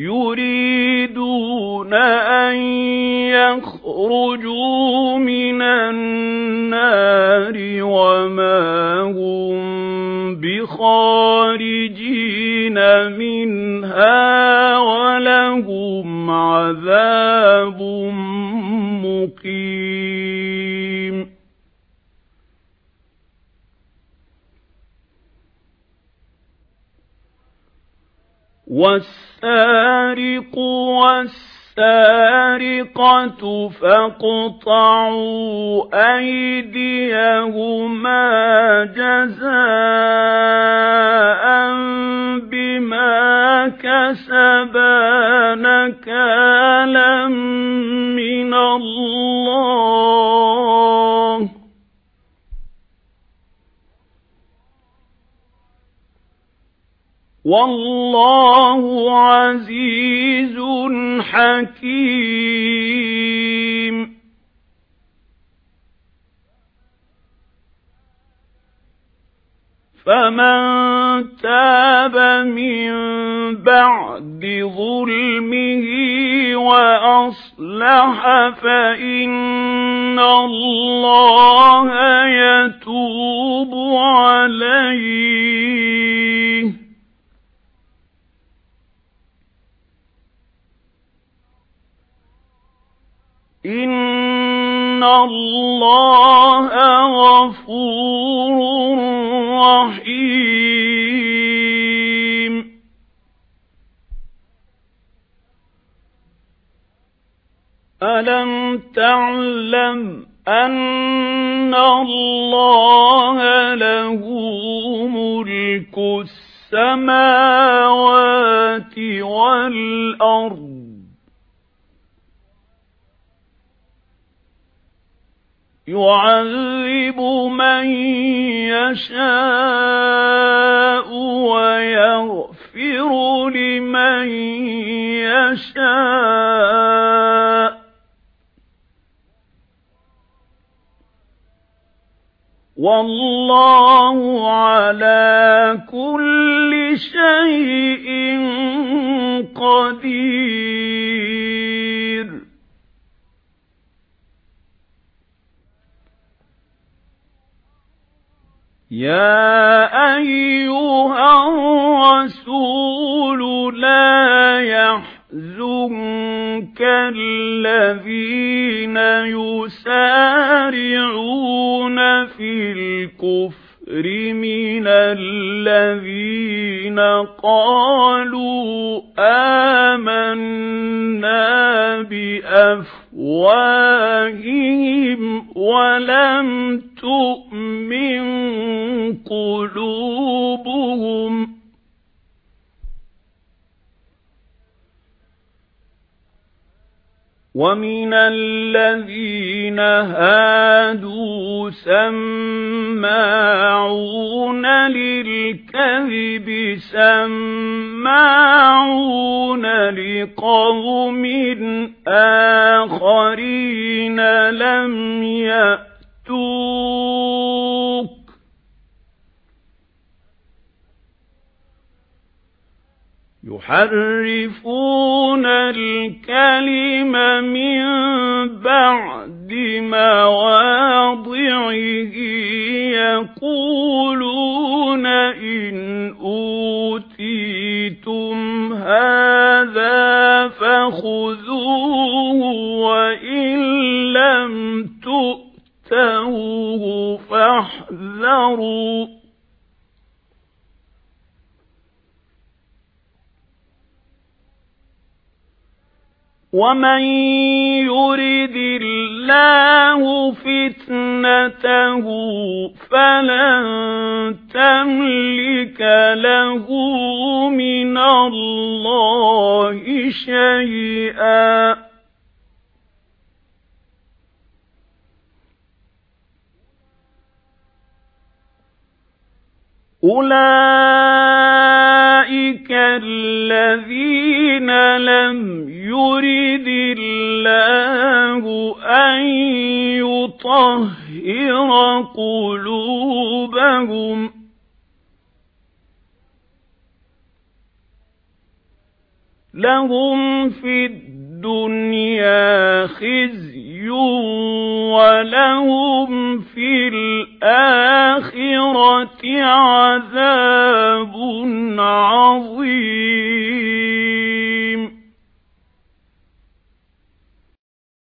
يُرِيدُونَ أَن يَخْرُجُوا مِنَ النَّارِ وَمَا هُمْ بِخَارِجِينَ مِنْهَا وَلَهُمْ عَذَابٌ مُقِيمٌ. وَالسَّارِقُ وَالسَّارِقَةُ فَاقْطَعُوا أَيْدِيَهُمَا جَزَاءً بِمَا كَسَبَا نَكَالًا مِنَ اللَّهِ. وَاللَّهُ عَزِيزٌ حَكِيمٌ. فَمَن تَابَ مِن بَعْدِ ظُلْمِهِ وَأَصْلَحَ فَإِنَّ اللَّهَ يَتُوبُ عَلَيْهِ. غَفُورٌ رَّحِيمٌ. أَلَمْ تَعْلَمْ أَنَّ اللَّهَ لَهُ مُلْكُ السَّمَاوَاتِ وَالْأَرْضِ؟ يُعَذِّبُ مَن يَشَاءُ وَيَغْفِرُ لِمَن يَشَاءُ. وَاللَّهُ عَلَى كُلِّ شَيْءٍ يَا أَيُّهَا الرَّسُولُ لَا يَحْزُنكَ الَّذِينَ يُسَارِعُونَ فِي الْكُفْرِ مِنَ الَّذِينَ قَالُوا آمَنَّا بِأَفْوَاهِهِمْ وَلَمْ تُؤْمِنْ وَمِنَ الَّذِينَ هَادُوا سَمَّاعُونَ لِلْكَذِبِ سَمَّاعُونَ لِقَوْمٍ آخَرِينَ لَمْ يَأْتُوكَ يُحَرِّفُونَ الْكَلِمَ مِنْ بَعْدِ مَوَاضِعِهِ يَقُولُونَ إِنْ أُوتِيتُمْ هَذَا فَخُذُوهُ وَإِنْ لَمْ تُؤْتَوْهُ فَاحْذَرُوا وَمَن يُرِدِ اللَّهُ فِتْنَتَهُ فَلَن تَمْلِكَ لَهُ مِنَ اللَّهِ شَيْئًا أُولَئِكَ الَّذِينَ لَمْ يُرِدِ اللَّهُ أَن يُطَهِّرَ قُلُوبَهُمْ. لَهُمْ فِي الدُّنْيَا خِزْيٌ وَلَهُمْ فِي الْآخِرَةِ عَذَابٌ عَظِيمٌ.